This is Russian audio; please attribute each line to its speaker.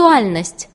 Speaker 1: актуальность